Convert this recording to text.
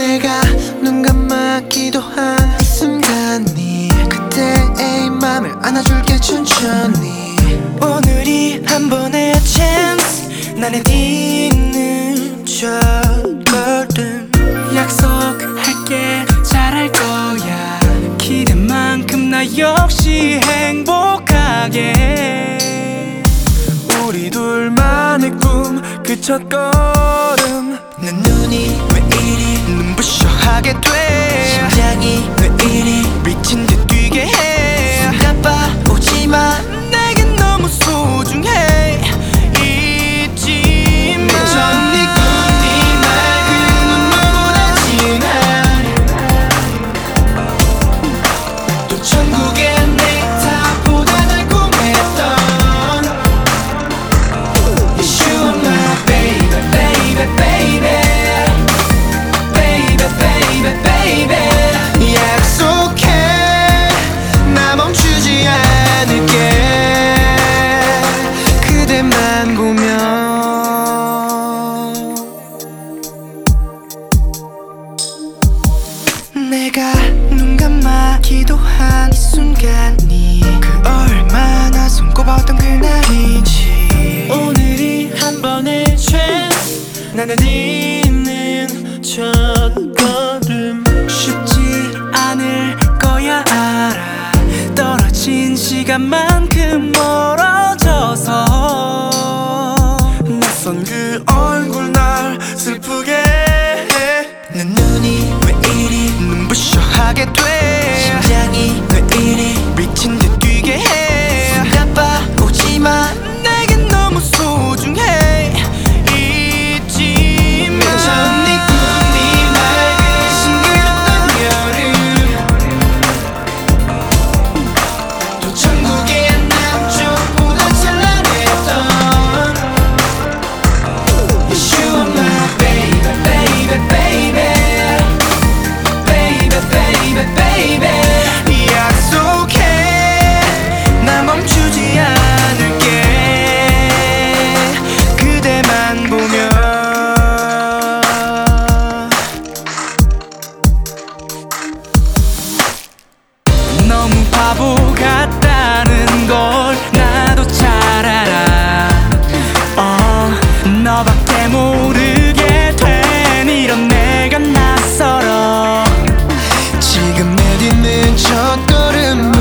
내가 눈 감아 기도한 이 순간이 그때의 맘을 안아줄게 천천히. 오늘이 한 번의 chance. 나는 있는 첫 걸음 약속할게 잘할 거야. 기대만큼 나 역시 행복하게. 해. 우리 둘만의 꿈 그 첫 걸음 내 눈이 하게 돼. 심장이 왜 이리 미친 나는 있는 첫 걸음 쉽지 않을 거야 알아. 떨어진 시간만큼 멀어져서 낯선 그 얼굴 Senin çatlarımda